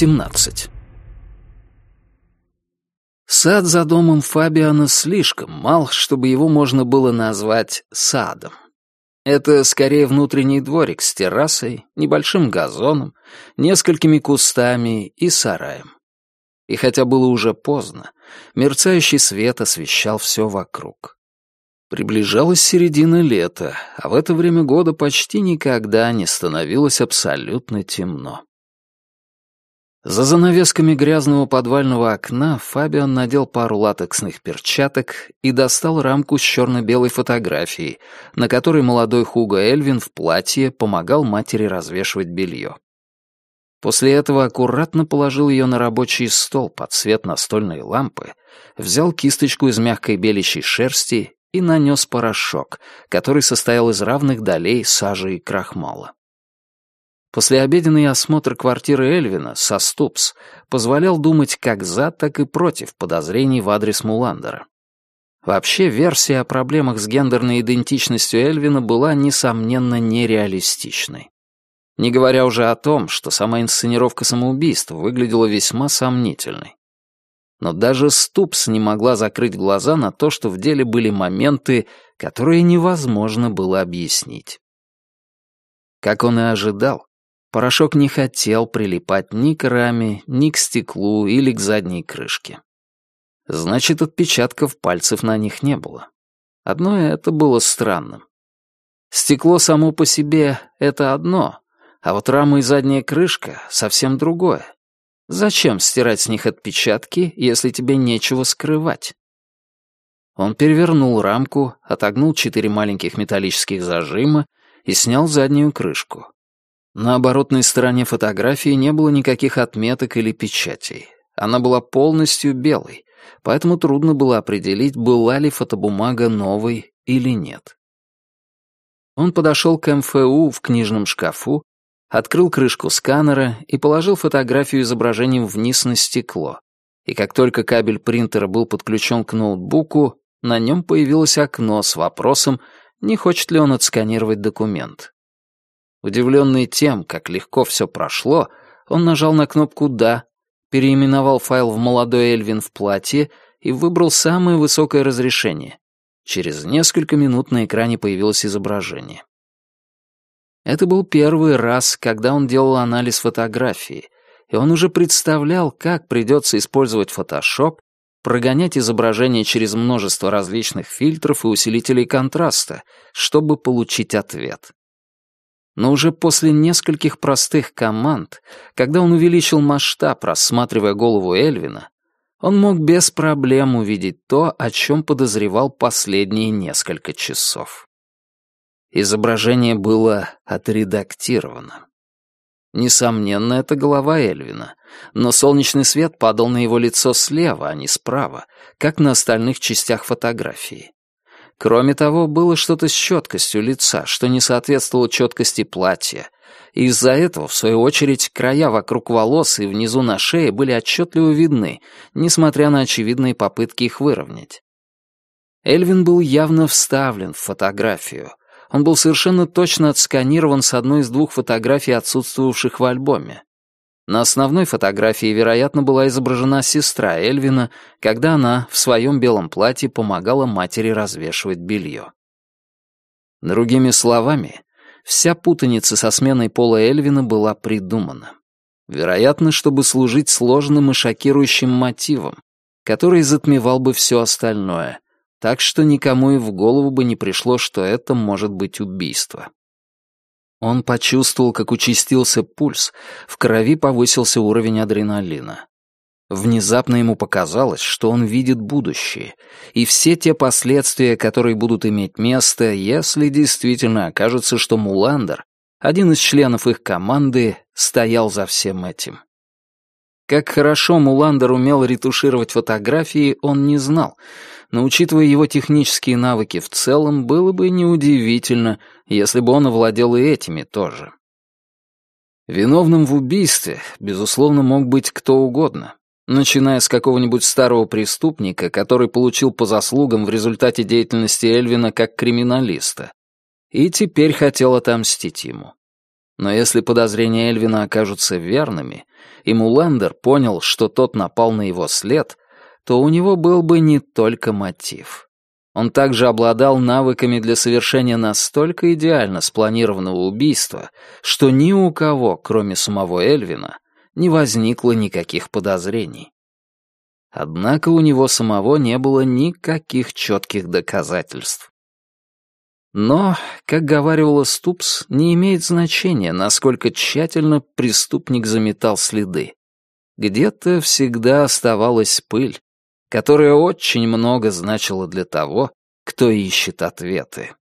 18. Сад за домом Фабиана слишком мал, чтобы его можно было назвать садом. Это скорее внутренний дворик с террасой, небольшим газоном, несколькими кустами и сараем. И хотя было уже поздно, мерцающий свет освещал все вокруг. Приближалась середина лета, а в это время года почти никогда не становилось абсолютно темно. За занавесками грязного подвального окна Фабиан надел пару латексных перчаток и достал рамку с черно-белой фотографией, на которой молодой Хуго Эльвин в платье помогал матери развешивать белье. После этого аккуратно положил ее на рабочий стол под свет настольной лампы, взял кисточку из мягкой белящей шерсти и нанес порошок, который состоял из равных долей сажи и крахмала. Послеобеденный осмотр квартиры Эльвина со Ступс позволял думать как за, так и против подозрений в адрес Муландера. Вообще, версия о проблемах с гендерной идентичностью Эльвина была, несомненно, нереалистичной. Не говоря уже о том, что сама инсценировка самоубийства выглядела весьма сомнительной. Но даже Ступс не могла закрыть глаза на то, что в деле были моменты, которые невозможно было объяснить. Как он и ожидал, Порошок не хотел прилипать ни к раме, ни к стеклу или к задней крышке. Значит, отпечатков пальцев на них не было. Одно это было странным. Стекло само по себе — это одно, а вот рама и задняя крышка — совсем другое. Зачем стирать с них отпечатки, если тебе нечего скрывать? Он перевернул рамку, отогнул четыре маленьких металлических зажима и снял заднюю крышку. На оборотной стороне фотографии не было никаких отметок или печатей. Она была полностью белой, поэтому трудно было определить, была ли фотобумага новой или нет. Он подошел к МФУ в книжном шкафу, открыл крышку сканера и положил фотографию изображением вниз на стекло. И как только кабель принтера был подключен к ноутбуку, на нем появилось окно с вопросом, не хочет ли он отсканировать документ. Удивленный тем, как легко все прошло, он нажал на кнопку «Да», переименовал файл в «Молодой Эльвин в платье» и выбрал самое высокое разрешение. Через несколько минут на экране появилось изображение. Это был первый раз, когда он делал анализ фотографии, и он уже представлял, как придется использовать Photoshop, прогонять изображение через множество различных фильтров и усилителей контраста, чтобы получить ответ. Но уже после нескольких простых команд, когда он увеличил масштаб, рассматривая голову Эльвина, он мог без проблем увидеть то, о чем подозревал последние несколько часов. Изображение было отредактировано. Несомненно, это голова Эльвина, но солнечный свет падал на его лицо слева, а не справа, как на остальных частях фотографии. Кроме того, было что-то с четкостью лица, что не соответствовало четкости платья. И из-за этого, в свою очередь, края вокруг волос и внизу на шее были отчетливо видны, несмотря на очевидные попытки их выровнять. Эльвин был явно вставлен в фотографию. Он был совершенно точно отсканирован с одной из двух фотографий, отсутствовавших в альбоме. На основной фотографии, вероятно, была изображена сестра Эльвина, когда она в своем белом платье помогала матери развешивать белье. Другими словами, вся путаница со сменой пола Эльвина была придумана. Вероятно, чтобы служить сложным и шокирующим мотивом, который затмевал бы все остальное, так что никому и в голову бы не пришло, что это может быть убийство. Он почувствовал, как участился пульс, в крови повысился уровень адреналина. Внезапно ему показалось, что он видит будущее, и все те последствия, которые будут иметь место, если действительно окажется, что Муландер, один из членов их команды, стоял за всем этим. Как хорошо Муландер умел ретушировать фотографии, он не знал, но учитывая его технические навыки в целом, было бы неудивительно, если бы он овладел и этими тоже. Виновным в убийстве, безусловно, мог быть кто угодно, начиная с какого-нибудь старого преступника, который получил по заслугам в результате деятельности Эльвина как криминалиста, и теперь хотел отомстить ему. Но если подозрения Эльвина окажутся верными, и Мулендер понял, что тот напал на его след, то у него был бы не только мотив. Он также обладал навыками для совершения настолько идеально спланированного убийства, что ни у кого, кроме самого Эльвина, не возникло никаких подозрений. Однако у него самого не было никаких четких доказательств. Но, как говаривала Ступс, не имеет значения, насколько тщательно преступник заметал следы. Где-то всегда оставалась пыль, которая очень много значила для того, кто ищет ответы.